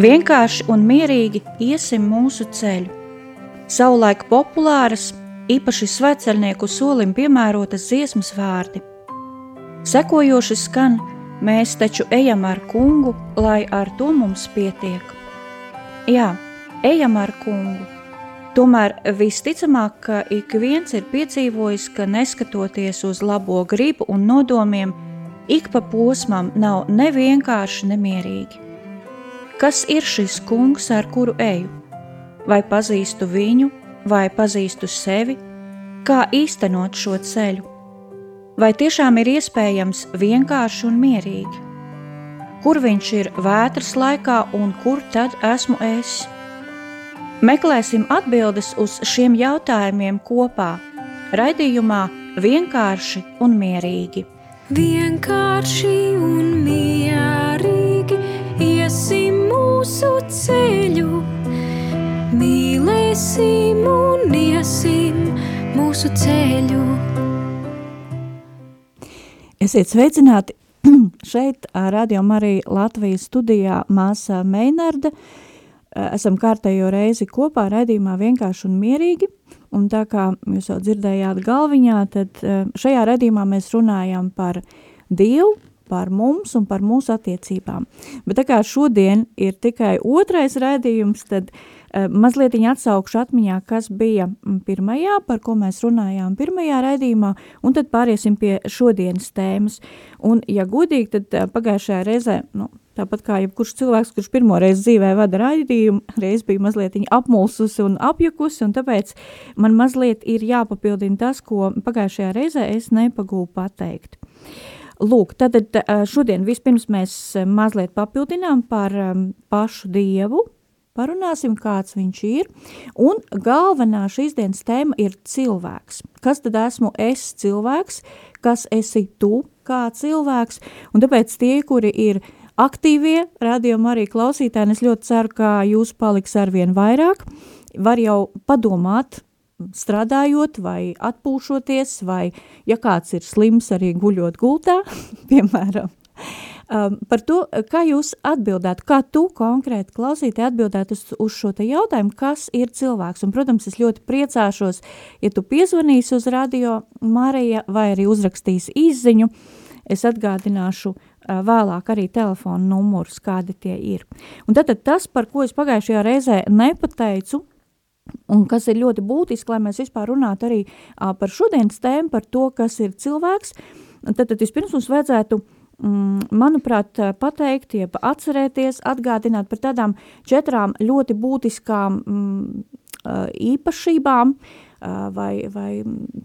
Vienkārši un mierīgi iesim mūsu ceļu. Savulaik populāras, īpaši sveceļnieku solim piemērotas dziesmas vārdi. Sekojoši skan, mēs taču ejam ar kungu, lai ar to mums pietiek. Jā, ejam ar kungu. Tomēr visticamāk, ka ik viens ir piedzīvojis, ka neskatoties uz labo gribu un nodomiem, ik pa posmam nav nevienkārši nemierīgi. Kas ir šis kungs, ar kuru eju? Vai pazīstu viņu, vai pazīstu sevi? Kā īstenot šo ceļu? Vai tiešām ir iespējams vienkārši un mierīgi? Kur viņš ir vētras laikā un kur tad esmu es? Meklēsim atbildes uz šiem jautājumiem kopā, raidījumā vienkārši un mierīgi. Vienkārši un mierīgi iesim mūsu ceļu, mīlēsim un iesim mūsu ceļu. Esiet sveicināti šeit, Radio Marija Latvijas studijā māsā Meinarda. Esam kārtējo reizi kopā raidījumā vienkārši un mierīgi, un tā kā jūs jau dzirdējāt galviņā, tad šajā raidījumā mēs runājam par Dievu, par mums un par mūsu attiecībām. Bet tā kā šodien ir tikai otrais rēdījums, tad uh, mazliet atsaukšu atmiņā, kas bija mm, pirmajā, par ko mēs runājām pirmajā rēdījumā, un tad pāriesim pie šodienas tēmas. Un, ja godīgi, tad uh, pagājušajā reizē, nu, Tāpat kā jebkurš cilvēks, kurš pirmo reizi dzīvē vada raidījumu, reiz bija mazliet apmulsusi un apjukusi, un tāpēc man mazliet ir jāpapildina tas, ko pagājušajā reizē es nepagūvu pateikt. Lūk, tad šodien vispirms mēs mazliet papildinām par pašu Dievu, parunāsim, kāds viņš ir, un galvenā šīs dienas tēma ir cilvēks. Kas tad esmu es cilvēks, kas esi tu kā cilvēks, un tāpēc tie, kuri ir aktīvie radījumi arī klausītāji, es ļoti ceru, ka jūs paliks arvien vairāk, var jau padomāt, strādājot vai atpūšoties, vai ja kāds ir slims arī guļot gultā, piemēram. Um, par to, kā jūs atbildētu, kā tu konkrēti klausītāji atbildētu uz, uz šo te jautājumu, kas ir cilvēks. Un, protams, es ļoti priecāšos, ja tu piezvanīsi uz radio Marija vai arī uzrakstīsi izziņu, es atgādināšu uh, vēlāk arī telefonu numurus, kādi tie ir. Un tad, tad tas, par ko es pagājušajā reizē nepateicu, Un kas ir ļoti būtiski, lai mēs vispār runātu arī par šodienas tēmu, par to, kas ir cilvēks, tad, tad vispirms mums vajadzētu, mm, manuprāt, pateikt, jeb atcerēties, atgādināt par tādām četrām ļoti būtiskām mm, īpašībām, vai, vai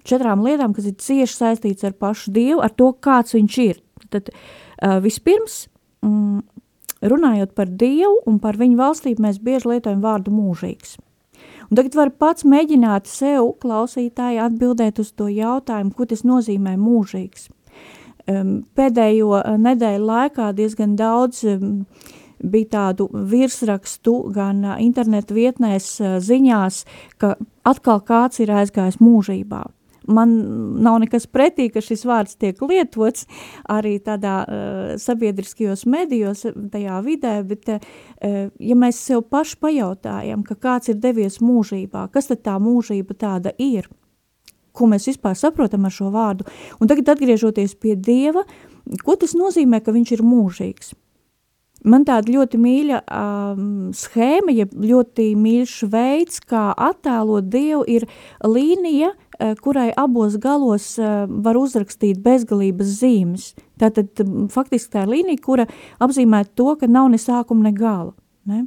četrām lietām, kas ir cieši saistīts ar pašu Dievu, ar to, kāds viņš ir. Tad vispirms, mm, runājot par Dievu un par viņu valstību, mēs bieži lietojam vārdu mūžīgs. Un tagad var pats mēģināt sev, klausītāji, atbildēt uz to jautājumu, ko tas nozīmē mūžīgs. Um, pēdējo uh, nedēļu laikā diezgan daudz um, bija tādu virsrakstu gan uh, internetu vietnēs uh, ziņās, ka atkal kāds ir aizgājis mūžībā man nav nekas pretī, ka šis vārds tiek lietots arī tādā uh, sabiedriskajos medijos, tajā vidē, bet uh, ja mēs sev paši pajautājam, ka kāds ir devies mūžībā, kas tad tā mūžība tāda ir? Ko mēs vispār saprotam ar šo vārdu? Un tagad atgriežoties pie Dieva, ko tas nozīmē, ka viņš ir mūžīgs? Man tāda ļoti mīļa um, schēma, ja ļoti mīļš veids, kā attēlot Dievu, ir līnija, kurai abos galos uh, var uzrakstīt bezgalības zīmes. Tātad faktiski tā ir līnija, kura apzīmē to, ka nav ne sākuma, ne gala. Ne?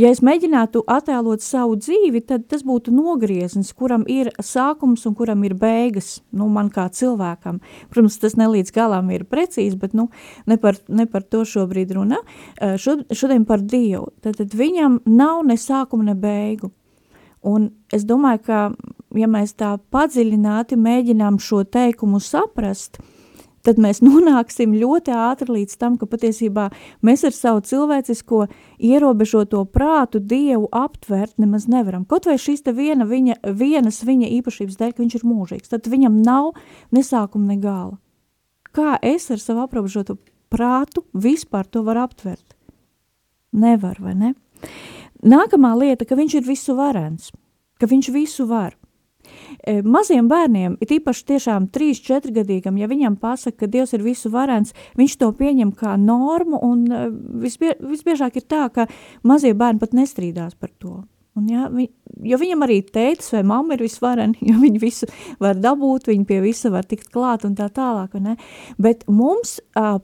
Ja es mēģinātu attēlot savu dzīvi, tad tas būtu nogrieznis, kuram ir sākums un kuram ir beigas, nu, man kā cilvēkam. Protams, tas nelīdz galam ir precīzi, bet, nu, ne par, ne par to šobrīd runa. Šod, šodien par Dievu. Tad, tad viņam nav ne sākuma, ne beigu. Un es domāju, ka, ja mēs tā padziļināti mēģinām šo teikumu saprast, tad mēs nonāksim ļoti ātri līdz tam, ka patiesībā mēs ar savu cilvēcisko ierobežoto prātu Dievu aptvert nemaz nevaram. Kaut vai šīs te viena viņa, vienas viņa īpašības dēļ, ka viņš ir mūžīgs, tad viņam nav nesākuma ne gala. Kā es ar savu aprobežoto prātu vispār to varu aptvert? Nevar, vai ne? Nākamā lieta, ka viņš ir visu varens, ka viņš visu var. E, maziem bērniem, it īpaši tiešām 3-4 gadīgam, ja viņam pasaka, ka Dievs ir visu varens, viņš to pieņem kā normu, un e, visbie, visbiežāk ir tā, ka mazie bērni pat nestrīdās par to. Un, ja, vi, jo viņam arī tētis vai mamma ir visvareni, jo viņi visu var dabūt, viņi pie visa var tikt klāt un tā tālāk. Ne? Bet mums,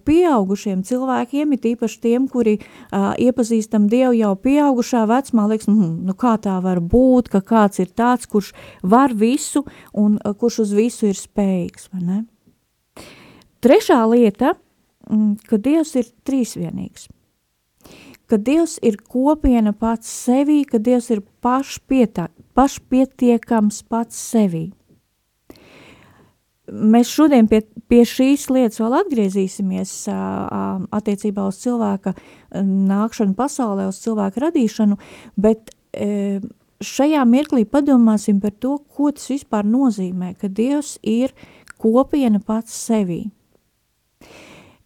pieaugušiem cilvēkiem, ir īpaši tiem, kuri iepazīstam Dievu jau pieaugušā vecumā, liekas, nu, nu kā tā var būt, ka kāds ir tāds, kurš var visu un kurš uz visu ir spējīgs. Trešā lieta, ka Dievs ir trīsvienīgs ka Dievs ir kopiena pats sevī, ka Dievs ir pašpietā, pašpietiekams pats sevī. Mēs šodien pie, pie šīs lietas vēl atgriezīsimies attiecībā uz cilvēka nākšanu pasaulē, uz cilvēka radīšanu, bet šajā mirklī padomāsim par to, ko tas vispār nozīmē, ka Dievs ir kopiena pats sevī.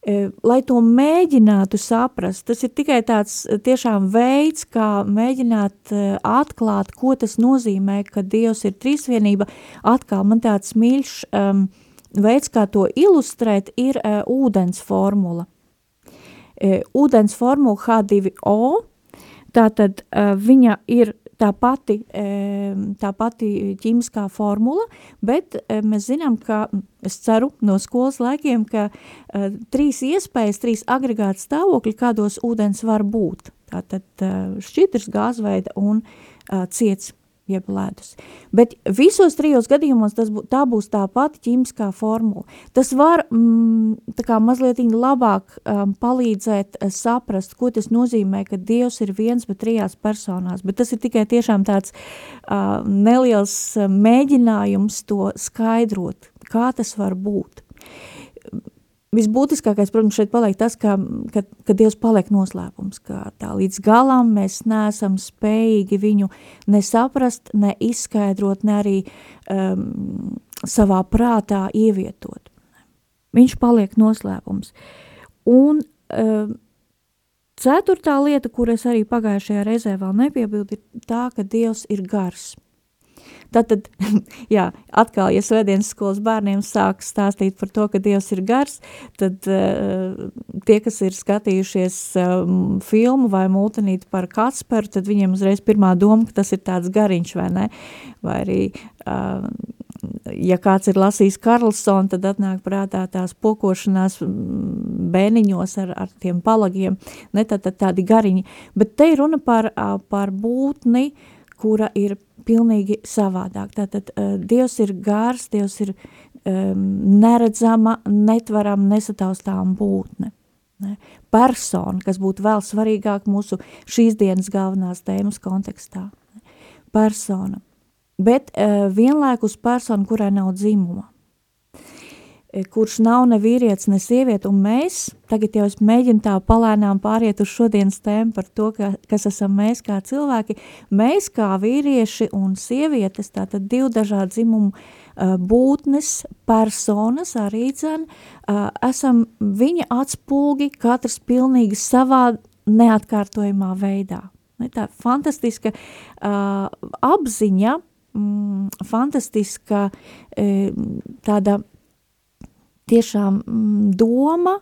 E, lai to mēģinātu saprast, tas ir tikai tāds e, tiešām veids, kā mēģināt e, atklāt, ko tas nozīmē, ka Dievs ir trīsvienība. Atkal man tāds mīļš um, veids, kā to ilustrēt, ir uh, ūdens formula. Uh, ūdens formula H2O, tātad uh, viņa ir tā pati, tā pati ķīmiskā formula, bet mēs zinām, ka, es ceru no skolas laikiem, ka trīs iespējas, trīs agregāti stāvokļi, kādos ūdens var būt. Tātad šķidrs, gāzveida un ciets jeb ledus. Bet visos trijos gadījumos tas bū, tā būs tā pati ķīmiskā formula. Tas var mm, tā kā mazliet labāk um, palīdzēt uh, saprast, ko tas nozīmē, ka Dievs ir viens, bet trijās personās. Bet tas ir tikai tiešām tāds uh, neliels uh, mēģinājums to skaidrot, kā tas var būt visbūtiskākais, protams, šeit paliek tas, ka, ka, ka Dievs paliek noslēpums, ka tā līdz galam mēs neesam spējīgi viņu nesaprast, ne izskaidrot, ne arī um, savā prātā ievietot. Viņš paliek noslēpums. Un um, ceturtā lieta, kur es arī pagājušajā reizē vēl nepiebildu, ir tā, ka Dievs ir gars. Tātad, jā, atkal, ja svētdienas skolas bērniem sāk stāstīt par to, ka Dievs ir gars, tad uh, tie, kas ir skatījušies um, filmu vai multinīti par Kasperu, tad viņiem uzreiz pirmā doma, ka tas ir tāds gariņš, vai ne? Vai arī, uh, ja kāds ir lasījis Karlsonu, tad atnāk prātā tās pokošanās bēniņos ar, ar tiem palagiem, ne tad, tad tādi gariņi. Bet te ir runa par, par būtni, kura ir pilnīgi savādāk. Tātad uh, Dievs ir gārs, Dievs ir um, neredzama, netvaram, nesataustām būtne. Ne? Persona, kas būtu vēl svarīgāk mūsu šīs dienas galvenās tēmas kontekstā. Ne? Persona. Bet uh, vienlaikus persona, kurai nav dzimuma. E, kurš nav ne vīrietis, ne sieviete, un mēs, tagad jau es mēģinu tā palēnām pāriet uz šodienas tēmu par to, ka, kas esam mēs kā cilvēki, mēs kā vīrieši un sievietes, tātad divu dažādu dzimumu uh, būtnes, personas arī dzen, uh, esam viņa atspulgi, katrs pilnīgi savā neatkārtojumā veidā. Tā fantastiska uh, apziņa, mm, fantastiska tāda tiešām mm, doma,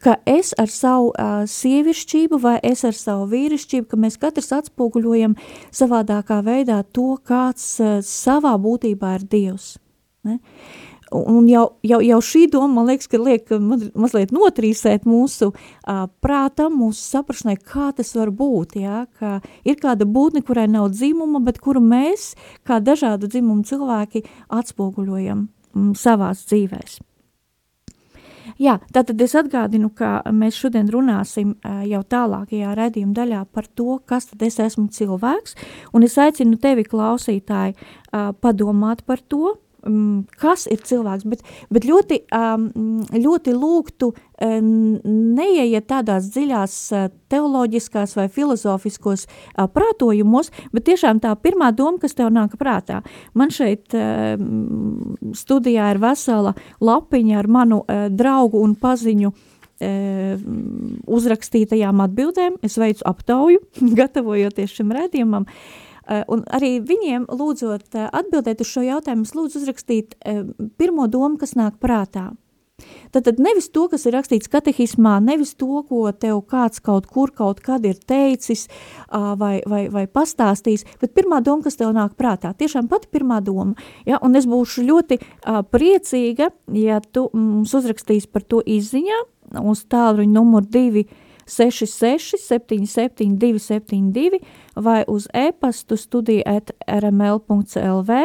ka es ar savu uh, sievišķību vai es ar savu vīrišķību, ka mēs katrs atspoguļojam savādākā veidā to, kāds uh, savā būtībā ir Dievs. Ne? Un jau, jau, jau šī doma, man liekas, ka liek mazliet notrīsēt mūsu uh, prātam, mūsu saprašanai, kā tas var būt, jā, ka ir kāda būtne, kurai nav dzimuma, bet kuru mēs, kā dažādu dzimumu cilvēki, atspoguļojam mm, savās dzīvēs. Jā, tātad es atgādinu, ka mēs šodien runāsim jau tālākajā redzījuma daļā par to, kas tad es esmu cilvēks, un es aicinu tevi, klausītāji, padomāt par to, kas ir cilvēks, bet, bet ļoti, ļoti lūgtu neieiet tādās dziļās teoloģiskās vai filozofiskos prātojumos, bet tiešām tā pirmā doma, kas tev nāk prātā. Man šeit studijā ir vesela lapiņa ar manu draugu un paziņu uzrakstītajām atbildēm. Es veicu aptauju, gatavojoties šim redzījumam. Un arī viņiem lūdzot atbildēt uz šo jautājumu, lūdzu uzrakstīt pirmo domu, kas nāk prātā. Tad, tad nevis to, kas ir rakstīts katehismā, nevis to, ko tev kāds kaut kur kaut kad ir teicis vai, vai, vai pastāstījis, bet pirmā doma, kas tev nāk prātā, tiešām pati pirmā doma. Ja? Un es būšu ļoti priecīga, ja tu mums uzrakstīsi par to izziņā uz tālruņa numuru 2 66 77 272 vai uz e-pastu studija at rml.lv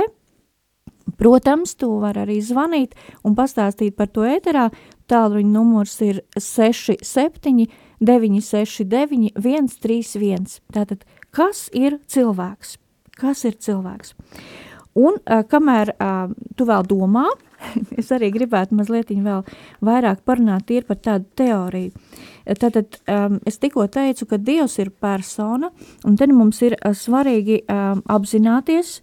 Protams, tu vari arī zvanīt un pastāstīt par to ēterā. Tālruņa numurs ir 67 969 131. Tātad, kas ir cilvēks? Kas ir cilvēks? Un kamēr uh, tu vēl domā, es arī gribētu mazliet vēl vairāk parunāt par tādu teoriju. Tātad um, es tikko teicu, ka Dievs ir persona, un te mums ir uh, svarīgi um, apzināties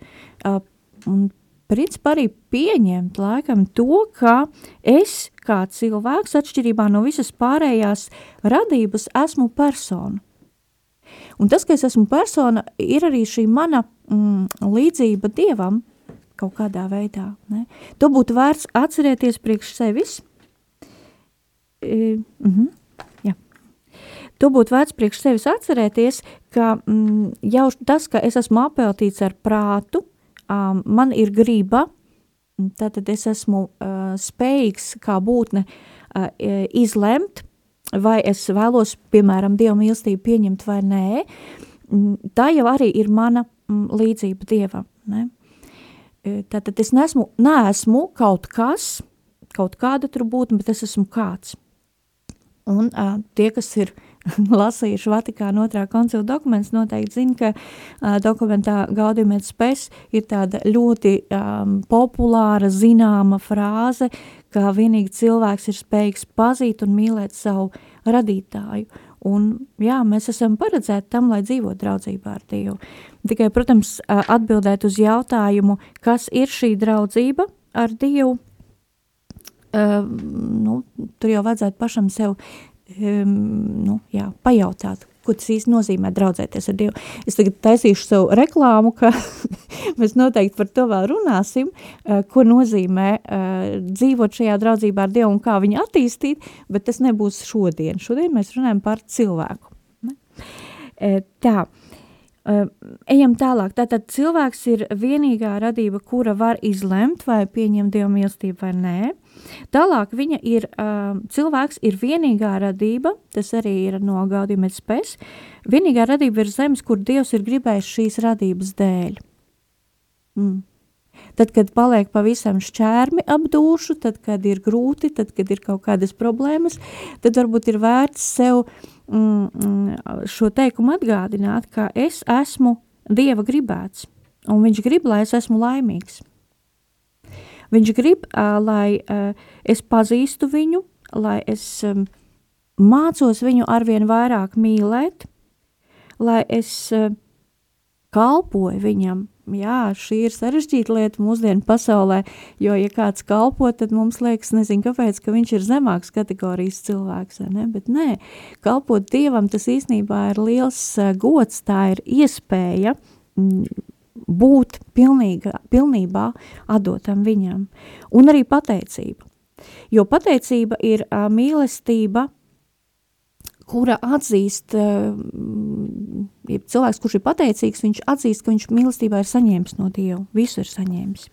uh, un principā arī pieņemt laikam to, ka es kā cilvēks, atšķirībā no visas pārējās radības, esmu persona. Un tas, ka es esmu persona, ir arī šī mana mm, līdzība Dievam kaut kādā veidā. Ne? To būtu vērts atcerēties priekš sevis. E, mm -hmm, jā. To būtu vērts priekš sevis atcerēties, ka mm, jau tas, ka es esmu apeltīts ar prātu, um, man ir griba, tātad es esmu uh, spējīgs kā būtne uh, izlemt, vai es vēlos, piemēram, Dieva mīlestību pieņemt vai nē, tā jau arī ir mana līdzība Dievam. Ne? Tātad es nesmu, neesmu kaut kas, kaut kāda tur būtne, bet es esmu kāds. Un uh, tie, kas ir lasījuši Vatikāna otrā koncila dokumentus, noteikti zina, ka uh, dokumentā Gaudium et Spes ir tāda ļoti um, populāra, zināma frāze, ka vienīgi cilvēks ir spējīgs pazīt un mīlēt savu radītāju. Un, jā, mēs esam paredzēti tam, lai dzīvot draudzībā ar Dievu. Tikai, protams, atbildēt uz jautājumu, kas ir šī draudzība ar Dievu, nu, tur jau vajadzētu pašam sev um, nu, jā, pajautāt, ko tas īsti nozīmē draudzēties ar Dievu. Es tagad taisīšu sev reklāmu, ka mēs noteikti par to vēl runāsim, uh, ko nozīmē uh, dzīvot šajā draudzībā ar Dievu un kā viņu attīstīt, bet tas nebūs šodien. Šodien mēs runājam par cilvēku. Ne? Uh, tā, ejam tālāk. Tātad cilvēks ir vienīgā radība, kura var izlemt, vai pieņemt dievu mīlestību vai nē. Tālāk viņa ir, cilvēks ir vienīgā radība, tas arī ir no Gaudījuma spēs, vienīgā radība ir zemes, kur Dievs ir gribējis šīs radības dēļ. Mm. Tad, kad paliek pavisam šķērmi ap dušu, tad, kad ir grūti, tad, kad ir kaut kādas problēmas, tad varbūt ir vērts sev mm, mm, šo teikumu atgādināt, ka es esmu Dieva gribēts, un viņš grib, lai es esmu laimīgs. Viņš grib, lai es pazīstu viņu, lai es mācos viņu arvien vairāk mīlēt, lai es kalpoju viņam. Jā, šī ir sarežģīta lieta mūsdienu pasaulē, jo, ja kāds kalpo, tad mums liekas, nezinu, kāpēc, ka viņš ir zemāks kategorijas cilvēks, ne? bet nē, kalpot Dievam, tas īstenībā ir liels gods, tā ir iespēja mm, būt pilnīga, pilnībā atdotam viņam. Un arī pateicība. Jo pateicība ir uh, mīlestība, kura atzīst, uh, ja cilvēks, kurš ir pateicīgs, viņš atzīst, ka viņš mīlestībā ir saņēmis no Dieva, visu ir saņēmis.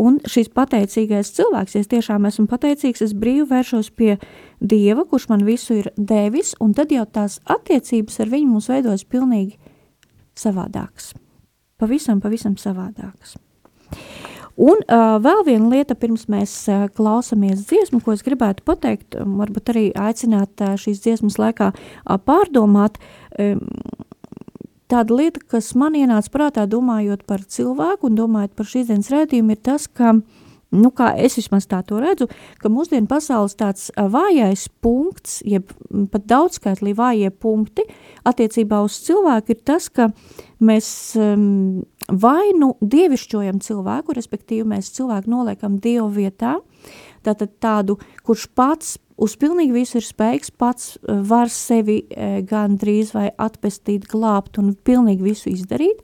Un šis pateicīgais cilvēks, ja es tiešām esmu pateicīgs, es brīvi vēršos pie Dieva, kurš man visu ir devis, un tad jau tās attiecības ar viņu mums veidojas pilnīgi savādākas pavisam, pavisam savādākas. Un uh, vēl viena lieta, pirms mēs uh, klausāmies dziesmu, ko es gribētu pateikt, um, varbūt arī aicināt uh, šīs dziesmas laikā uh, pārdomāt. Um, tāda lieta, kas man ienāca prātā, domājot par cilvēku un domājot par šīs dienas rētījumu, ir tas, ka nu, kā es vismaz tā to redzu, ka mūsdienu pasaules tāds vājais punkts, jeb pat daudzskaitlī vājie punkti attiecībā uz cilvēku ir tas, ka mēs um, vai nu dievišķojam cilvēku, respektīvi mēs cilvēku noliekam dievu vietā, tātad tādu, kurš pats uz pilnīgi visu ir spējīgs, pats uh, var sevi uh, gan drīz vai atpestīt, glābt un pilnīgi visu izdarīt,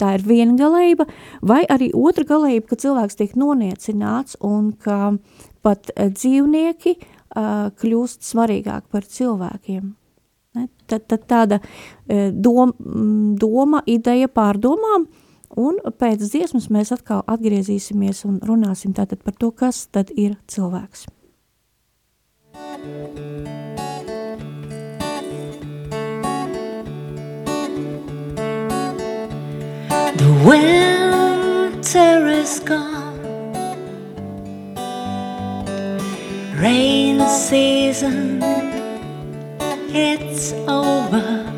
tā ir viena galība, vai arī otra galība, ka cilvēks tiek noniecināts un ka pat uh, dzīvnieki uh, kļūst svarīgāk par cilvēkiem. Ne? Tad, tad tāda uh, dom, doma, ideja pārdomām, un pēc dziesmas mēs atkal atgriezīsimies un runāsim tātad par to, kas tad ir cilvēks. The winter is gone, rain season, it's over.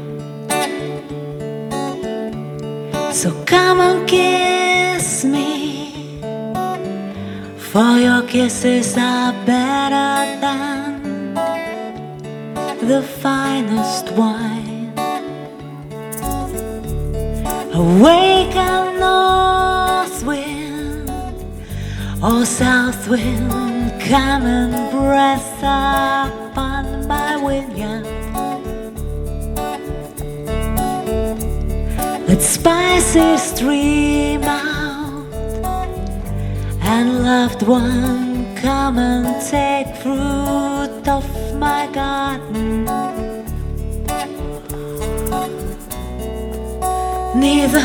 So come and kiss me, for your kisses are better than the finest wine. Awaken north wind or south wind, come and breath upon my vineyard. Spices stream out and loved one come and take fruit of my garden. neither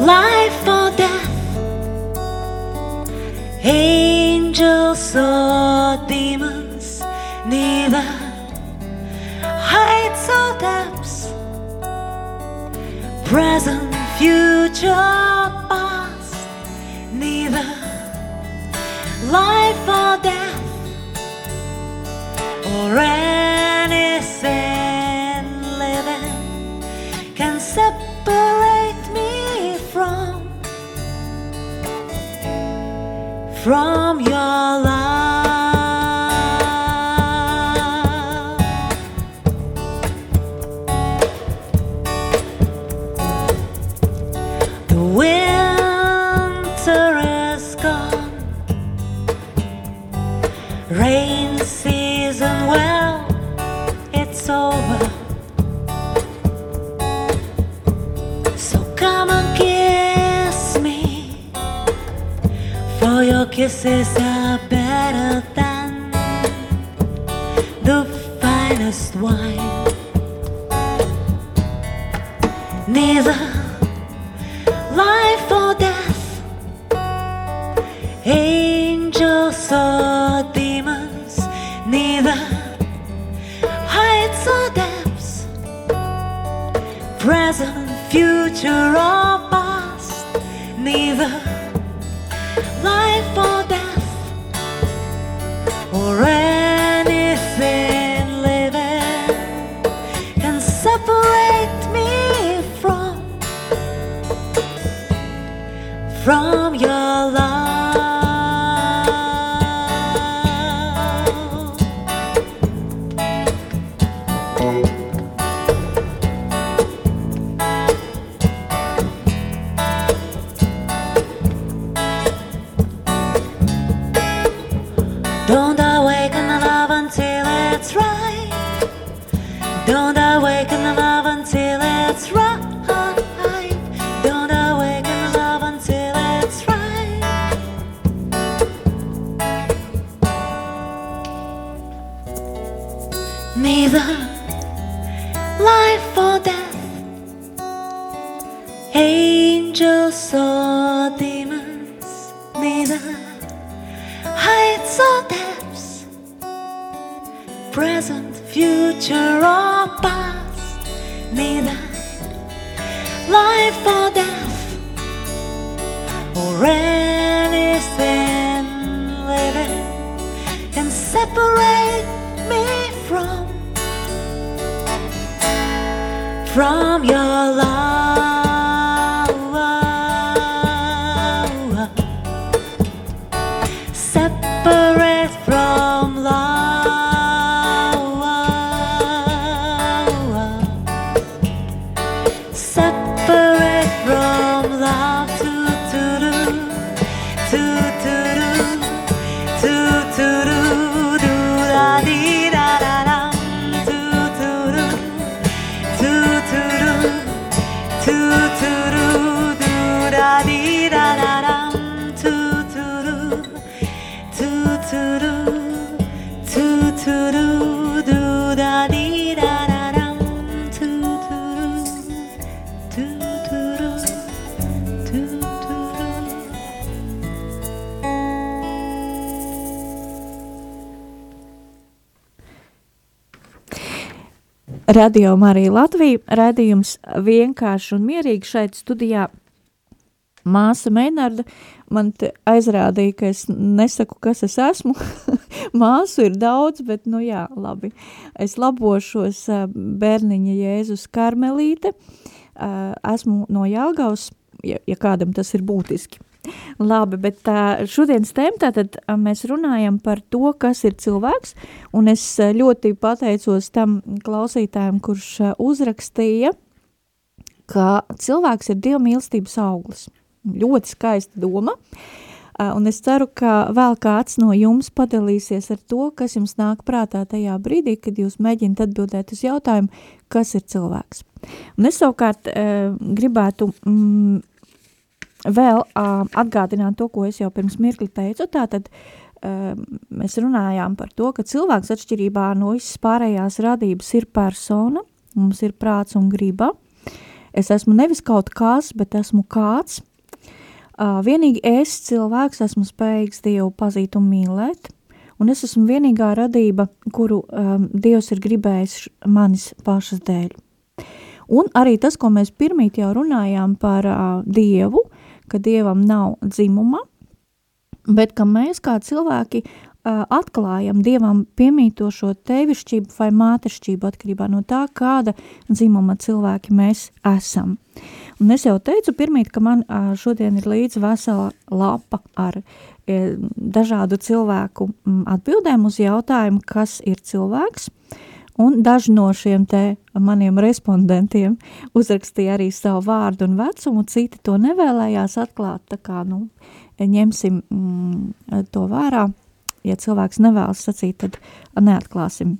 life or death, angels or past, neither life or death or anything living can separate me from from your love. Kisses are better than the finest wine. Neither Radio Marija Latvija, redzījums vienkārši un mierīgi šeit studijā. Māsa Meinarda man aizrādīja, ka es nesaku, kas es esmu. Māsu ir daudz, bet nu jā, labi. Es labošos bērniņa Jēzus Karmelīte. Esmu no Jālgaus, ja, ja kādam tas ir būtiski. Labi, bet tā, šodienas tēma tātad mēs runājam par to, kas ir cilvēks, un es ļoti pateicos tam klausītājiem, kurš uzrakstīja, ka cilvēks ir Dieva mīlestības auglis. Ļoti skaista doma, un es ceru, ka vēl kāds no jums padalīsies ar to, kas jums nāk prātā tajā brīdī, kad jūs mēģināt atbildēt uz jautājumu, kas ir cilvēks. Un es savukārt gribētu mm, vēl uh, atgādināt to, ko es jau pirms mirkli teicu, tātad uh, mēs runājām par to, ka cilvēks atšķirībā no visas pārējās radības ir persona, mums ir prāts un griba. Es esmu nevis kaut kas, bet esmu kāds. Uh, vienīgi es, cilvēks, esmu spējīgs Dievu pazīt un mīlēt, un es esmu vienīgā radība, kuru um, Dievs ir gribējis manis pašas dēļ. Un arī tas, ko mēs pirmīt jau runājām par uh, Dievu, ka Dievam nav dzimuma, bet ka mēs kā cilvēki uh, atklājam Dievam piemītošo tevišķību vai mātešķību atkarībā no tā, kāda dzimuma cilvēki mēs esam. Un es jau teicu pirmīt, ka man uh, šodien ir līdz vesela lapa ar dažādu cilvēku atbildēm uz jautājumu, kas ir cilvēks, Un daži no šiem te maniem respondentiem uzrakstīja arī savu vārdu un vecumu, citi to nevēlējās atklāt, tā kā, nu, ņemsim mm, to vērā. Ja cilvēks nevēlas sacīt, tad neatklāsim.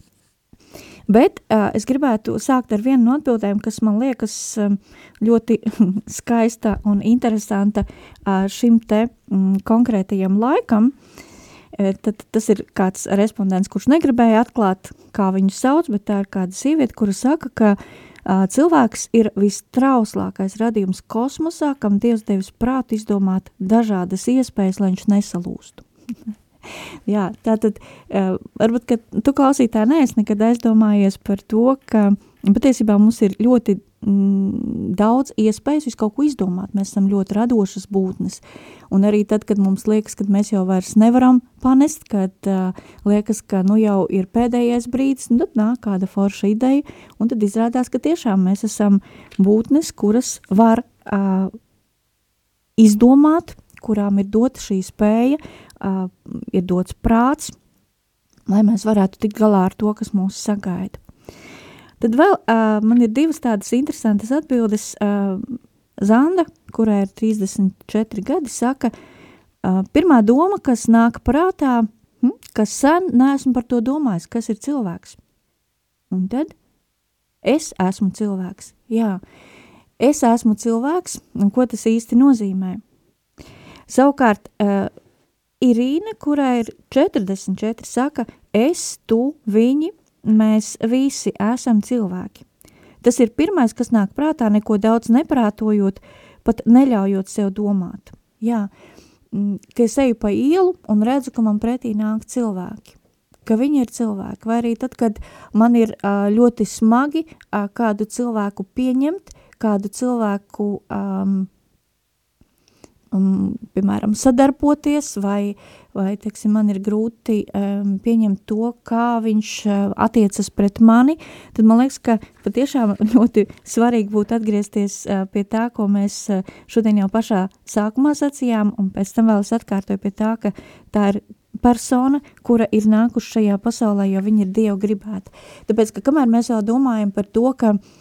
Bet uh, es gribētu sākt ar vienu no atbildēm, kas man liekas um, ļoti skaista un interesanta uh, šim te mm, konkrētajam laikam. Uh, tad tas ir kāds respondents, kurš negribēja atklāt, kā viņu sauc, bet tā ir kāda sieviete, kura saka, ka uh, cilvēks ir vistrauslākais radījums kosmosā, kam Dievs devis prātu izdomāt dažādas iespējas, lai viņš nesalūstu. Jā, tātad, uh, varbūt, ka tu klausītāji neesi nekad aizdomājies par to, ka patiesībā mums ir ļoti mm, daudz iespējas visu kaut ko izdomāt. Mēs esam ļoti radošas būtnes. Un arī tad, kad mums liekas, ka mēs jau vairs nevaram panest, kad uh, liekas, ka nu jau ir pēdējais brīdis, nu tad nāk kāda forša ideja, un tad izrādās, ka tiešām mēs esam būtnes, kuras var uh, izdomāt, kurām ir dota šī spēja, uh, ir dots prāts, lai mēs varētu tikt galā ar to, kas mūs sagaida. Tad vēl uh, man ir divas tādas interesantas atbildes. Uh, Zanda, kurai ir 34 gadi, saka, uh, pirmā doma, kas nāk prātā, hm, kas sen neesmu par to domājis, kas ir cilvēks. Un tad es esmu cilvēks. Jā, es esmu cilvēks, un ko tas īsti nozīmē? Savukārt, uh, Irīna, kurai ir 44, saka, es, tu, viņi, mēs visi esam cilvēki. Tas ir pirmais, kas nāk prātā, neko daudz neprātojot, pat neļaujot sev domāt. Jā, mm, ka es eju pa ielu un redzu, ka man pretī nāk cilvēki, ka viņi ir cilvēki, vai arī tad, kad man ir ļoti smagi kādu cilvēku pieņemt, kādu cilvēku um, um, piemēram, sadarboties, vai, vai teiksim, man ir grūti um, pieņemt to, kā viņš uh, attiecas pret mani, tad man liekas, ka patiešām ļoti svarīgi būtu atgriezties uh, pie tā, ko mēs uh, šodien jau pašā sākumā sacījām, un pēc tam vēl es atkārtoju pie tā, ka tā ir persona, kura ir nākuši šajā pasaulē, jo viņa ir Dievu gribēta. Tāpēc, ka kamēr mēs vēl domājam par to, ka uh,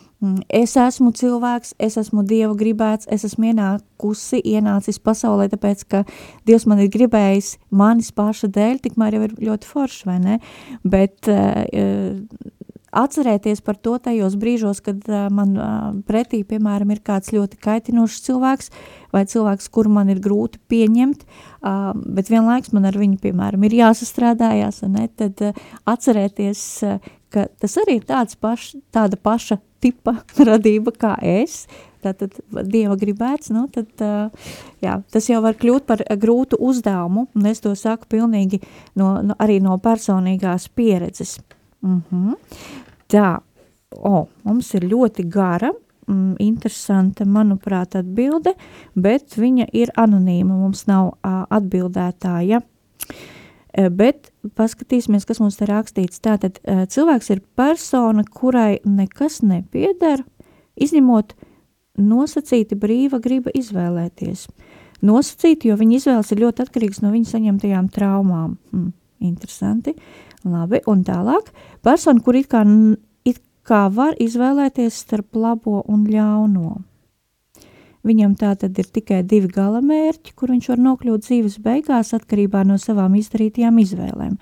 es esmu cilvēks, es esmu Dieva gribēts, es esmu ienākusi, ienācis pasaulē, tāpēc, ka Dievs man ir gribējis manis paša dēļ, tikmēr jau ir ļoti forši, vai ne? Bet uh, atcerēties par to tajos brīžos, kad uh, man uh, pretī, piemēram, ir kāds ļoti kaitinošs cilvēks vai cilvēks, kuru man ir grūti pieņemt, uh, bet vienlaiks man ar viņu, piemēram, ir jāsastrādājās, ne, tad uh, atcerēties, uh, ka tas arī ir tāds paš, tāda paša tipa radība kā es, tātad Dieva gribēts, nu, tad, uh, jā, tas jau var kļūt par grūtu uzdevumu, un es to saku pilnīgi no, no, arī no personīgās pieredzes. Mm -hmm. Tā, o, mums ir ļoti gara, mm, interesanta, manuprāt, atbilde, bet viņa ir anonīma, mums nav uh, atbildētāja. Uh, bet paskatīsimies, kas mums te rakstīts. Tātad uh, cilvēks ir persona, kurai nekas nepieder, izņemot nosacīti brīva griba izvēlēties. Nosacīti, jo viņa izvēles ir ļoti atkarīgs no viņa saņemtajām traumām. Hmm, interesanti. Labi, un tālāk. Persona, kur it kā, it kā var izvēlēties starp labo un ļauno. Viņam tā tad ir tikai divi gala mērķi, kur viņš var nokļūt dzīves beigās atkarībā no savām izdarītajām izvēlēm.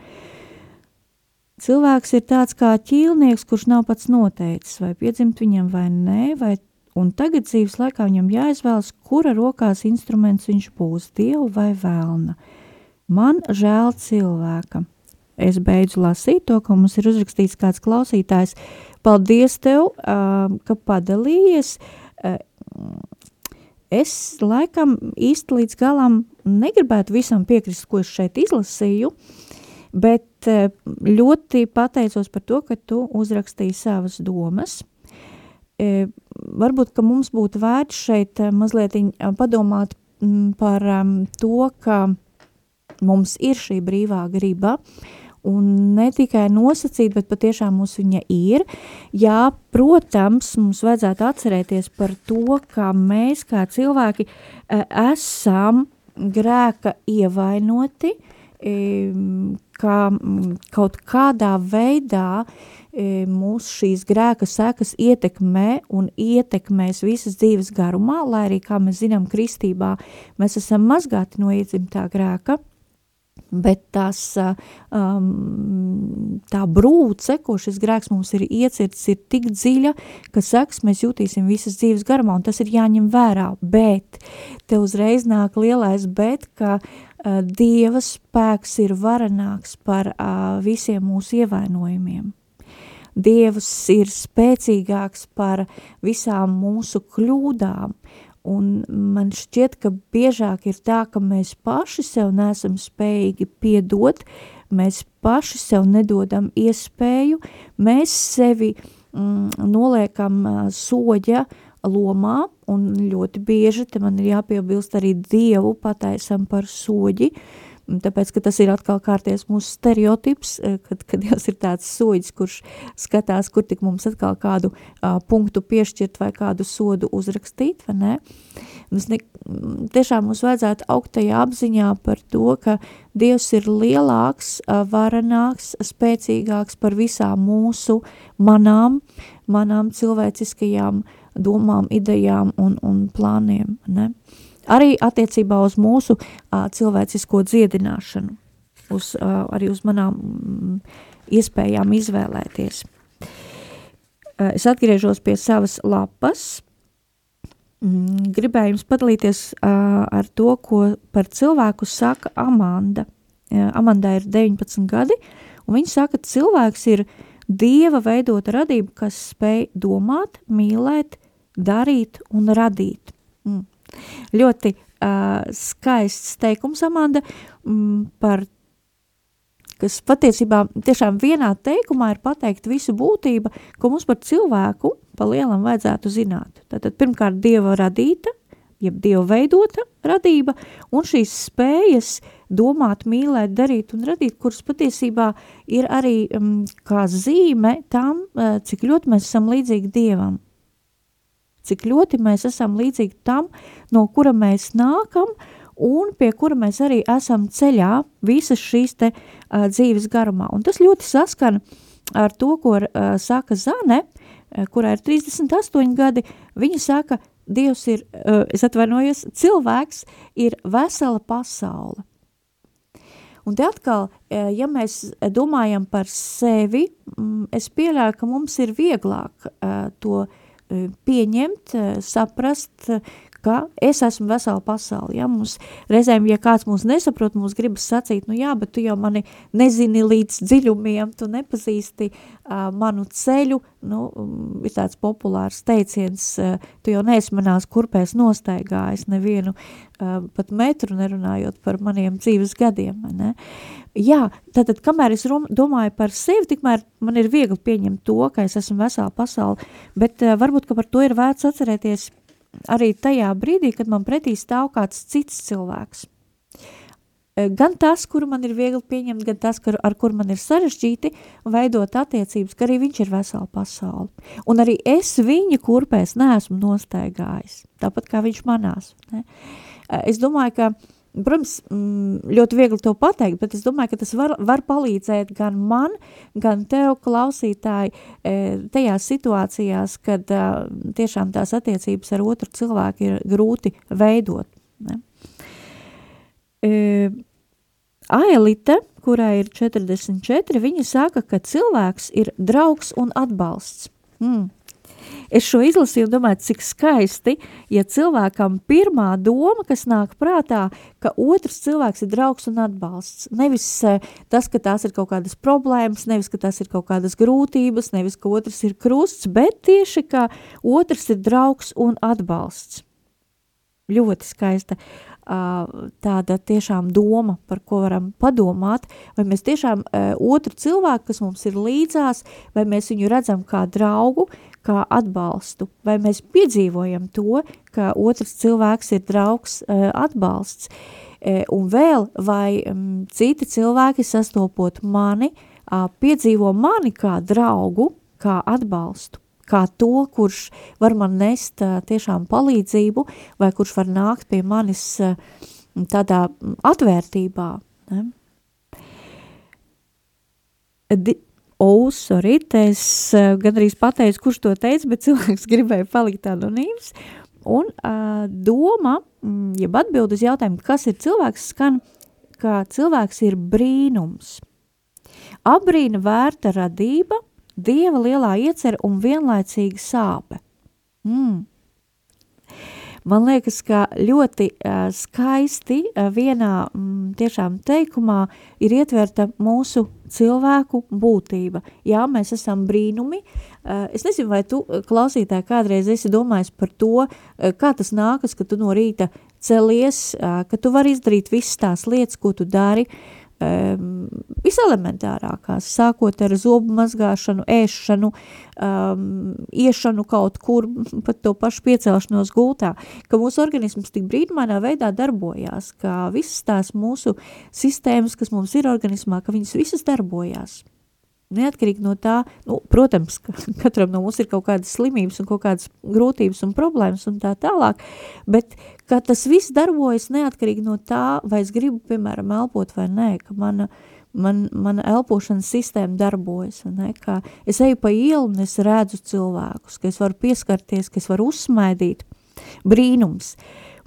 Cilvēks ir tāds kā ķīlnieks, kurš nav pats noteicis, vai piedzimt viņam vai nē, vai un tagad dzīves laikā viņam jāizvēlas, kura rokās instruments viņš būs, dievu vai vēlna. Man žēl cilvēka es beidzu lasīt to, ko mums ir uzrakstīts kāds klausītājs. Paldies tev, ka padalījies. Es laikam īsti līdz galam negribētu visam piekrist, ko es šeit izlasīju, bet uh, ļoti pateicos par to, ka tu uzrakstīji savas domas. Uh, varbūt, ka mums būtu vērts šeit uh, mazliet padomāt mm, par um, to, ka mums ir šī brīvā griba, uh, un ne tikai nosacīt, bet patiešām mums viņa ir. Jā, protams, mums vajadzētu atcerēties par to, ka mēs kā cilvēki e, esam grēka ievainoti, e, ka kaut kādā veidā e, mūsu šīs grēka sekas ietekmē un ietekmēs visas dzīves garumā, lai arī, kā mēs zinām, kristībā mēs esam mazgāti no iedzimtā grēka, Bet tas, um, tā brūce, ko šis grēks mums ir iecirts, ir tik dziļa, ka seks mēs jūtīsim visas dzīves garumā, un tas ir jāņem vērā. Bet te uzreiz nāk lielais bet, ka uh, Dieva spēks ir varenāks par uh, visiem mūsu ievainojumiem. Dievs ir spēcīgāks par visām mūsu kļūdām, Un man šķiet, ka biežāk ir tā, ka mēs paši sev nesam spējīgi piedot, mēs paši sev nedodam iespēju, mēs sevi mm, noliekam soģa lomā, un ļoti bieži, te man ir jāpiebilst arī Dievu pataisam par soģi, uh, tāpēc, ka tas ir atkal kārties mūsu stereotips, eh, kad, kad Dievs ir tāds soģis, kurš skatās, kur tik mums atkal kādu uh, punktu piešķirt vai kādu sodu uzrakstīt, vai ne? Mums ne, tiešām mums vajadzētu augt tajā apziņā par to, ka Dievs ir lielāks, uh, varenāks, spēcīgāks par visām mūsu manām, manām cilvēciskajām domām, idejām un, un plāniem, ne? Uh, Arī attiecībā uz mūsu uh, cilvēcisko dziedināšanu, uz, uh, arī uz manām mm, iespējām izvēlēties. Uh, es atgriežos pie savas lapas. Mm, gribēju jums padalīties uh, ar to, ko par cilvēku saka Amanda. Uh, Amanda ir 19 gadi, un viņa saka, ka cilvēks ir dieva veidota radība, kas spēj domāt, mīlēt, darīt un radīt. Ļoti uh, skaists teikums, Amanda, mm, par kas patiesībā tiešām vienā teikumā ir pateikt visu būtību, ko mums par cilvēku pa lielam vajadzētu zināt. Tātad pirmkārt Dieva radīta, jeb Dieva veidota radība, un šīs spējas domāt, mīlēt, darīt un radīt, kuras patiesībā ir arī um, kā zīme tam, cik ļoti mēs esam līdzīgi Dievam cik ļoti mēs esam līdzīgi tam, no kura mēs nākam un pie kura mēs arī esam ceļā visas šīs te uh, dzīves garumā. Un tas ļoti saskan ar to, ko uh, saka Zane, uh, kurā ir 38 gadi, viņa saka, Dievs ir, uh, es atvainojos, cilvēks ir vesela pasaule. Un te atkal, ja mēs domājam par sevi, es pieļauju, ka mums ir vieglāk to uh, pieņemt, uh, saprast, ka es esmu vesela pasauli. Ja? Mums reizēm, ja kāds mūs nesaprot, mums gribas sacīt, nu jā, bet tu jau mani nezini līdz dziļumiem, tu nepazīsti uh, manu ceļu, nu, ir tāds populārs teiciens, uh, tu jau neesi manās kurpēs nostaigājis nevienu uh, pat metru nerunājot par maniem dzīves gadiem, ne? Jā, tātad, kamēr es domāju par sevi, tikmēr man ir viegli pieņemt to, ka es esmu vesela pasauli, bet uh, varbūt, ka par to ir vērts atcerēties arī tajā brīdī, kad man pretī stāv kāds cits cilvēks. E, gan tas, kuru man ir viegli pieņemt, gan tas, ar, ar kur man ir sarežģīti veidot attiecības, ka arī viņš ir vesela pasauli. Un arī es viņa kurpēs neesmu nostaigājis, tāpat kā viņš manās. Ne? E, es domāju, ka Protams, mm, ļoti viegli to pateikt, bet es domāju, ka tas var, var palīdzēt gan man, gan tev, klausītāji, e, tajās situācijās, kad tiešām tās attiecības ar otru cilvēku ir grūti veidot. Ne? E, Aelita, kurai ir 44, viņa saka, ka cilvēks ir draugs un atbalsts. Mm. Es šo izlasīju un domāju, cik skaisti, ja cilvēkam pirmā doma, kas nāk prātā, ka otrs cilvēks ir draugs un atbalsts. Nevis eh, tas, ka tās ir kaut kādas problēmas, nevis, ka tas ir kaut kādas grūtības, nevis, ka otrs ir krusts, bet tieši, ka otrs ir draugs un atbalsts. Ļoti skaista tāda tiešām doma, par ko varam padomāt, vai mēs tiešām otru cilvēku, kas mums ir līdzās, vai mēs viņu redzam kā draugu, kā atbalstu, vai mēs piedzīvojam to, ka otrs cilvēks ir draugs atbalsts. Un vēl, vai citi cilvēki sastopot mani, piedzīvo mani kā draugu, kā atbalstu kā to, kurš var man nest tiešām palīdzību, vai kurš var nākt pie manis tādā atvērtībā. Ne? Sorry, es gandrīz pateicu, kurš to teica, bet cilvēks gribēja palikt anonīms. Un uh, doma, jeb atbild uz jautājumu, kas ir cilvēks, skan, ka cilvēks ir brīnums. Abrīna vērta radība – Dieva lielā iecer un vienlaicīga sāpe. Mm. Man liekas, ka ļoti skaisti vienā mm, tiešām teikumā ir ietverta mūsu cilvēku būtība. Jā, mēs esam brīnumi. Es nezinu, vai tu, klausītāji, kādreiz esi domājis par to, kā tas nākas, ka tu no rīta celies, ka tu vari izdarīt visas tās lietas, ko tu dari, uh, um, viselementārākās, sākot ar zobu mazgāšanu, ēšanu, um, iešanu kaut kur, pat to pašu piecelšanos gultā, ka mūsu organisms tik brīnumainā veidā darbojās, ka visas tās mūsu sistēmas, kas mums ir organismā, ka viņas visas darbojās. Neatkarīgi no tā, nu, protams, ka katram no mums ir kaut kādas slimības un kaut kādas grūtības un problēmas un tā tālāk, bet ka tas viss darbojas neatkarīgi no tā, vai es gribu, piemēram, elpot vai nē, ka mana, man, mana elpošanas sistēma darbojas, ne, ka es eju pa ielu un es redzu cilvēkus, ka es varu pieskarties, ka es varu uzsmaidīt, brīnums.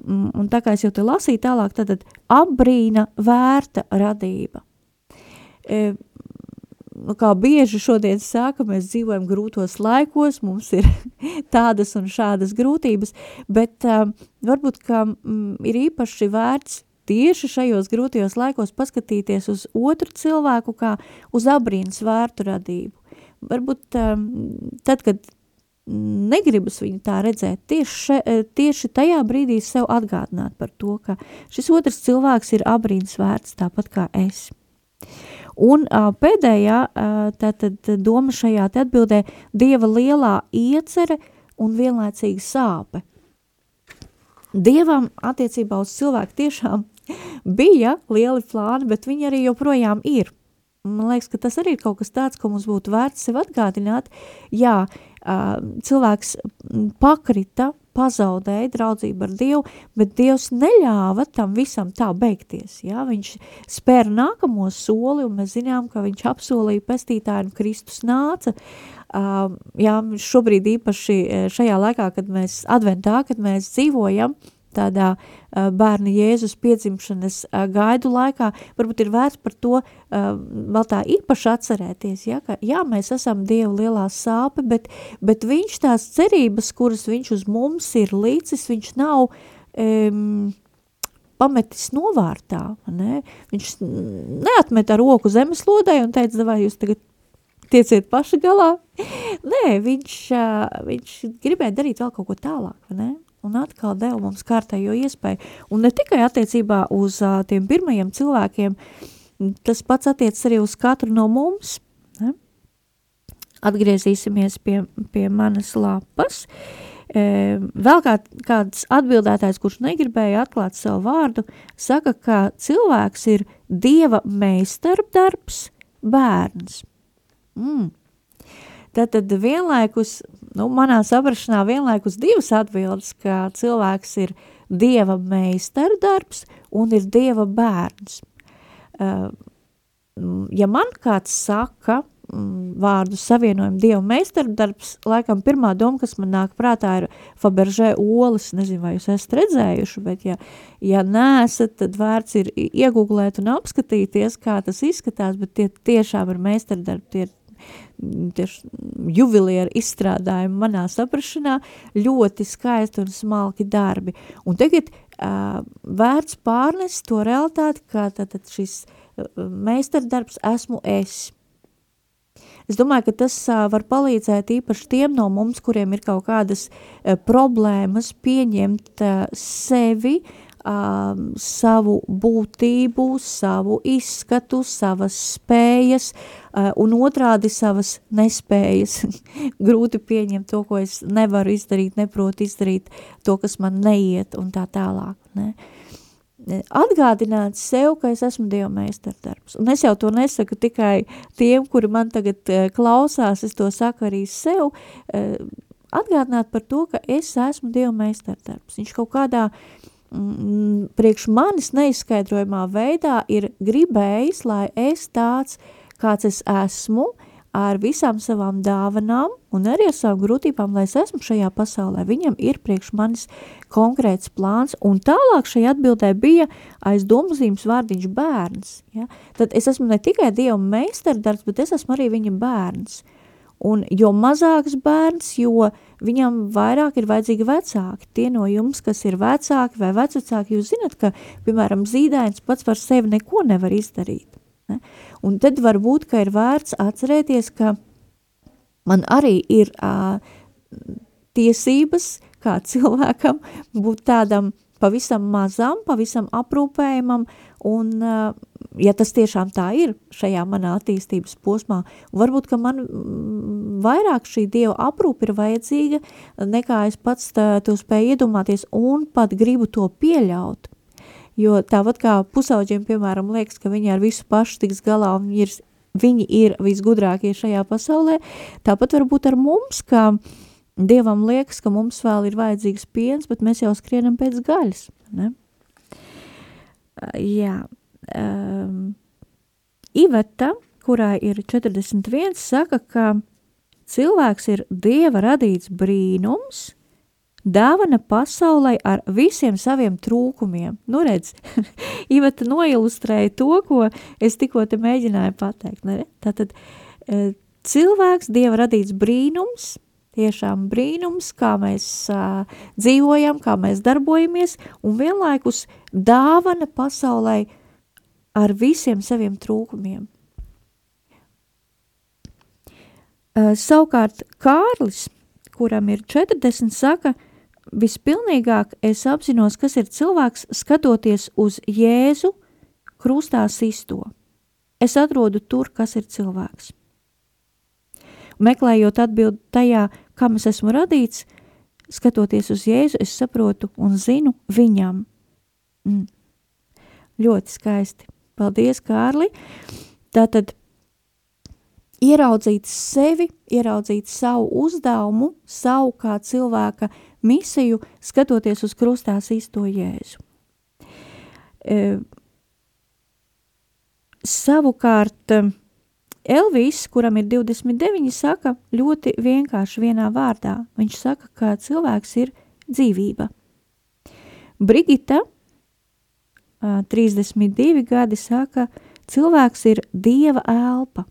Un tā kā es jau te lasīju tālāk, tad apbrīna vērta radība. E, nu, kā bieži šodien saka, mēs dzīvojam grūtos laikos, mums ir tādas un šādas grūtības, bet um, varbūt, ka um, ir īpaši vērts tieši šajos grūtajos laikos paskatīties uz otru cilvēku kā uz abrīnas vērtu radību. Varbūt um, tad, kad negribas viņu tā redzēt, tieši, še, tieši tajā brīdī sev atgādināt par to, ka šis otrs cilvēks ir abrīnas vērts tāpat kā es. Un uh, pēdējā uh, tātad doma šajā atbildē Dieva lielā iecere un vienlaicīga sāpe. Dievam attiecībā uz cilvēku tiešām bija lieli plāni, bet viņi arī joprojām ir. Man liekas, ka tas arī ir kaut kas tāds, ko mums būtu vērts sev atgādināt. Jā, cilvēks pakrita, pazaudēja draudzību ar Dievu, bet Dievs neļāva tam visam tā beigties. Ja? Viņš spēra nākamo soli, un mēs zinām, ka viņš apsolīja pestītāju un Kristus nāca. Uh, jā, šobrīd īpaši šajā laikā, kad mēs adventā, kad mēs dzīvojam, tādā bērna Jēzus piedzimšanas gaidu laikā, varbūt ir vērts par to vēl tā īpaši atcerēties, ja, ka jā, mēs esam Dieva lielā sāpe, bet, bet viņš tās cerības, kuras viņš uz mums ir līdzis, viņš nav um, pametis novārtā, ne? viņš neatmet ar roku zemeslodai un teica, vai jūs tagad tieciet paši galā. Nē, viņš, viņš gribēja darīt vēl kaut ko tālāk, ne? Un atkal deva mums kārtējo iespēju. Un ne tikai attiecībā uz uh, tiem pirmajiem cilvēkiem, tas pats attiec arī uz katru no mums. Ne? Atgriezīsimies pie, pie manas lapas. E, vēl kā, kāds atbildētājs, kurš negribēja atklāt savu vārdu, saka, ka cilvēks ir dieva meistardarbs bērns. Mm. Tad vienlaikus, nu, manā saprašanā, vienlaikus divas atbildes, ka cilvēks ir dieva meistardarbs un ir dieva bērns. Uh, ja man kāds saka vārdu savienojumu dieva meistardarbs, laikam pirmā doma, kas man nāk prātā ir Faberžē olas, nezinu, vai jūs esat redzējuši, bet ja, ja neesat, tad vērts ir iegooglēt un apskatīties, kā tas izskatās, bet tie tiešām ir meistardarbi, tie ir tieši juvelieru izstrādājumi manā saprašanā, ļoti skaisti un smalki darbi. Un tagad uh, vērts pārnest to realitāti, kā tātad šis meistardarbs esmu es. Es domāju, ka tas uh, var palīdzēt īpaši tiem no mums, kuriem ir kaut kādas uh, problēmas pieņemt uh, sevi, uh, um, savu būtību, savu izskatu, savas spējas uh, un otrādi savas nespējas. Grūti pieņemt to, ko es nevaru izdarīt, neprotu izdarīt, to, kas man neiet un tā tālāk. Ne? Atgādināt sev, ka es esmu Dieva meistardarbs. Un es jau to nesaku tikai tiem, kuri man tagad uh, klausās, es to saku arī sev, uh, atgādināt par to, ka es esmu Dieva meistardarbs. Viņš kaut kādā uh, priekš manis neizskaidrojumā veidā ir gribējis, lai es tāds, kāds es esmu, ar visām savām dāvanām un arī ar savām grūtībām, lai es esmu šajā pasaulē. Viņam ir priekš manis konkrēts plāns, un tālāk šajā atbildē bija aiz domzīmes vārdiņš bērns. Ja? Tad es esmu ne tikai Dieva meistardarbs, bet es esmu arī viņa bērns. Un jo mazāks bērns, jo viņam vairāk ir vajadzīgi vecāki. Tie no jums, kas ir vecāki vai vecāki, jūs zinat, ka, piemēram, zīdainis pats par sevi neko nevar izdarīt. Ne? Un tad varbūt, ka ir vērts atcerēties, ka man arī ir ā, tiesības kā cilvēkam būt tādam pavisam mazam, pavisam aprūpējumam, un ja tas tiešām tā ir šajā manā attīstības posmā, varbūt, ka man mm, vairāk šī Dieva aprūpa ir vajadzīga, nekā es pats tā, to spēju iedomāties un pat gribu to pieļaut. Jo tāpat kā pusauģiem, piemēram, liekas, ka viņi ar visu pašu tiks galā un viņi ir, viņi ir visgudrākie šajā pasaulē, tāpat varbūt ar mums, ka Dievam liekas, ka mums vēl ir vajadzīgs piens, bet mēs jau skrienam pēc gaļas, ne? Jā, um, Iveta, kurai ir 41, saka, ka cilvēks ir Dieva radīts brīnums, dāvana pasaulē ar visiem saviem trūkumiem. Nu redz, Iveta noilustrēja to, ko es tikko te mēģināju pateikt. Ne? Tātad cilvēks, Dieva radīts brīnums, tiešām brīnums, kā mēs uh, dzīvojam, kā mēs darbojamies, un vienlaikus dāvana pasaulē ar visiem saviem trūkumiem. Uh, savukārt Kārlis, kuram ir 40, saka, vispilnīgāk es apzinos, kas ir cilvēks, skatoties uz Jēzu krustā sisto. Es atrodu tur, kas ir cilvēks. Meklējot atbildi tajā, kam es esmu radīts, skatoties uz Jēzu, es saprotu un zinu viņam. Mm. Ļoti skaisti. Paldies, Kārli! Tātad ieraudzīt sevi, ieraudzīt savu uzdevumu, savu kā cilvēka misiju, skatoties uz krustās īsto Jēzu. E, savukārt, Elvis, kuram ir 29, saka ļoti vienkārši vienā vārdā. Viņš saka, ka cilvēks ir dzīvība. Brigita, uh, 32 gadi, saka, cilvēks ir dieva elpa.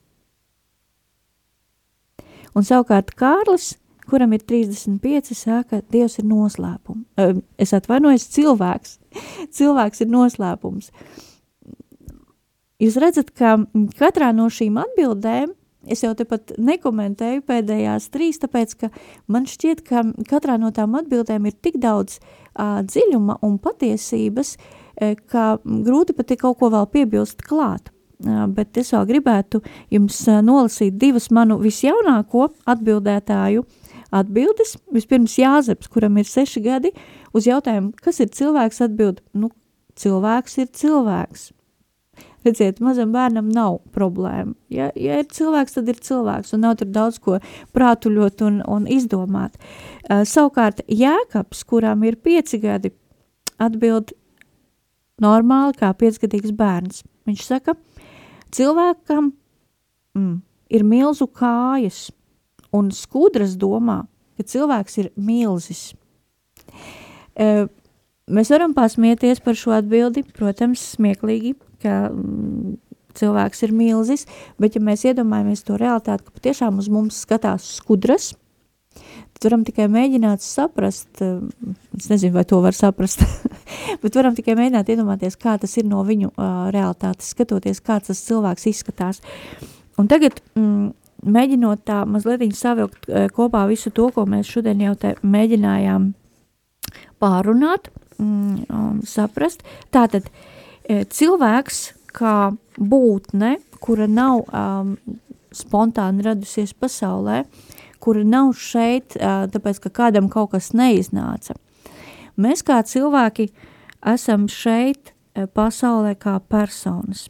Un savukārt Kārlis, kuram ir 35, saka, Dievs ir noslēpums. Uh, es atvainojos, cilvēks. cilvēks ir noslēpums. Jūs redzat, ka katrā no šīm atbildēm Es jau tepat nekomentēju pēdējās trīs, tāpēc, ka man šķiet, ka katrā no tām atbildēm ir tik daudz uh, dziļuma un patiesības, uh, ka grūti pat ir kaut ko vēl piebilst klāt. Uh, bet es vēl gribētu jums uh, nolasīt divas manu visjaunāko atbildētāju atbildes. Vispirms Jāzeps, kuram ir seši gadi, uz jautājumu, kas ir cilvēks, atbild, nu, cilvēks ir cilvēks. Redziet, mazam bērnam nav problēma. Ja, ja ir cilvēks, tad ir cilvēks, un nav tur daudz ko prātuļot un, un izdomāt. Uh, savukārt Jēkabs, kurām ir pieci gadi, atbild normāli kā piecgadīgs bērns. Viņš saka, cilvēkam mm, ir milzu kājas, un skudras domā, ka cilvēks ir milzis. Uh, mēs varam pasmieties par šo atbildi, protams, smieklīgi, ka mm, cilvēks ir milzis, bet ja mēs iedomājamies to realitāti, ka patiešām uz mums skatās skudras, tad varam tikai mēģināt saprast, eh, es nezinu, vai to var saprast, bet varam tikai mēģināt iedomāties, kā tas ir no viņu uh, realitātes, skatoties, kā tas cilvēks izskatās. Un tagad, mm, mēģinot tā mazliet savilkt uh, kopā visu to, ko mēs šodien jau te mēģinājām pārunāt, mm, um, saprast, tātad, uh, cilvēks kā būtne, kura nav um, spontāni radusies pasaulē, kura nav šeit, uh, tāpēc, ka kādam kaut kas neiznāca. Mēs kā cilvēki esam šeit uh, pasaulē kā personas.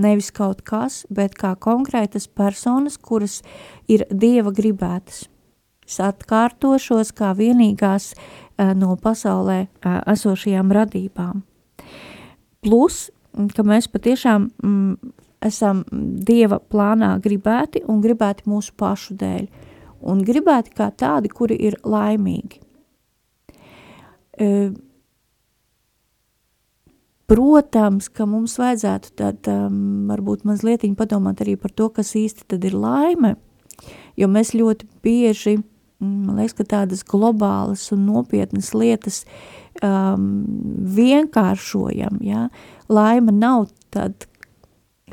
Nevis kaut kas, bet kā konkrētas personas, kuras ir Dieva gribētas. Es atkārtošos kā vienīgās uh, no pasaulē uh, esošajām radībām. Plus, ka mēs patiešām mm, esam Dieva plānā gribēti un gribēti mūsu pašu dēļ. Un gribēti kā tādi, kuri ir laimīgi. E, protams, ka mums vajadzētu tad um, varbūt mazliet padomāt arī par to, kas īsti tad ir laime, jo mēs ļoti bieži, mm, man liekas, ka tādas globālas un nopietnas lietas uh, um, vienkāršojam, ja, laima nav tad,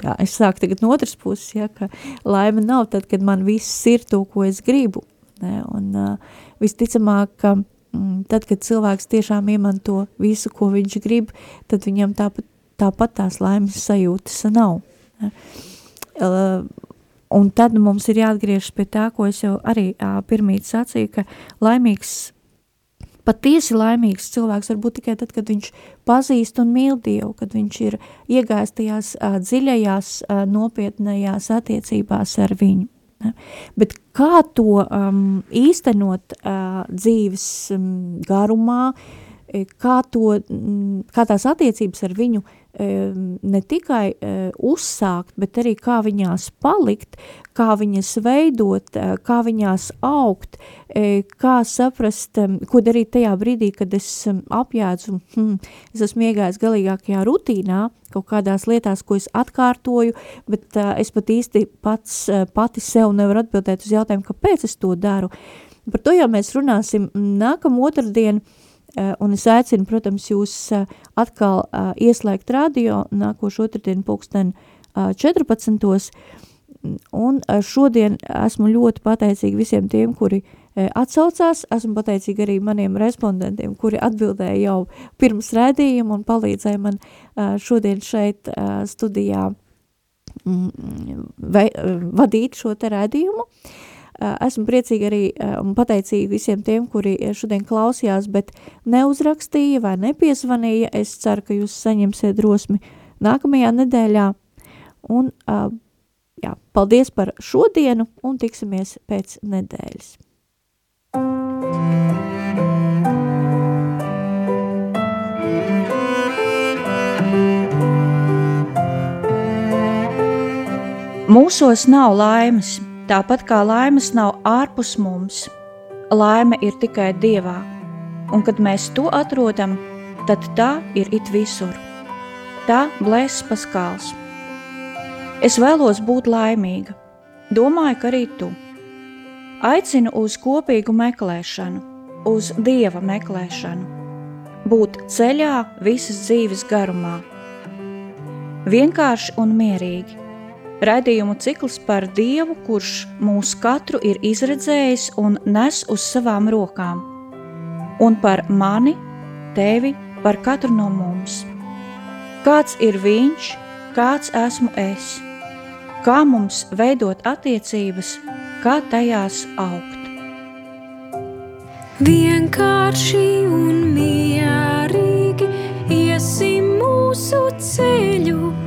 jā, es sāku tagad no otras puses, ja, ka laima nav tad, kad man viss ir to, ko es gribu, ne, un uh, visticamāk, ka mm, tad, kad cilvēks tiešām iemanto visu, ko viņš grib, tad viņam tāpat, tāpat tās laimes sajūtas nav. Ne. Uh, un tad mums ir jāatgriežas pie tā, ko es jau arī uh, pirmīt sacīju, ka laimīgs patiesi laimīgs cilvēks var būt tikai tad, kad viņš pazīst un mīl Dievu, kad viņš ir iegājis tajās uh, dziļajās, uh, nopietnējās attiecībās ar viņu. Ne? Bet kā to um, īstenot uh, dzīves um, garumā, kā, to, kā tās attiecības ar viņu ne tikai uzsākt, bet arī kā viņās palikt, kā viņas veidot, kā viņās augt, kā saprast, ko darīt tajā brīdī, kad es apjēdzu, hmm, es esmu iegājis galīgākajā rutīnā, kaut kādās lietās, ko es atkārtoju, bet es pat īsti pats, pati sev nevaru atbildēt uz jautājumu, kāpēc es to daru. Par to jau mēs runāsim nākam otrdien, uh, Eh, un es aicinu, protams, jūs eh, atkal eh, ieslēgt radio nākošu otrdienu pulksten 14. Un šodien esmu ļoti pateicīga visiem tiem, kuri atsaucās. Esmu pateicīga arī maniem respondentiem, kuri atbildēja jau pirms rēdījuma un palīdzēja man šodien šeit studijā mm, vadīt šo te rēdījumu. Uh, Esmu priecīga arī un pateicīga visiem tiem, kuri šodien klausījās, bet neuzrakstīja vai nepiesvanīja. Es ceru, ka jūs saņemsiet drosmi nākamajā nedēļā. Un, jā, paldies par šodienu un tiksimies pēc nedēļas. Mūsos nav laimes, Tāpat kā laimes nav ārpus mums, laime ir tikai Dievā, un kad mēs to atrodam, tad tā ir it visur. Tā blēs paskāls. Es vēlos būt laimīga. Domāju, ka arī tu. Aicinu uz kopīgu meklēšanu, uz dieva meklēšanu, būt ceļā visas dzīves garumā. Vienkārši un mierīgi. Raidījumu cikls par Dievu, kurš mūs katru ir izredzējis un nes uz savām rokām, un par mani, tevi, par katru no mums. Kāds ir viņš, kāds esmu es? Kā mums veidot attiecības, kā tajās augt? Vienkārši un mierīgi iesim mūsu ceļu,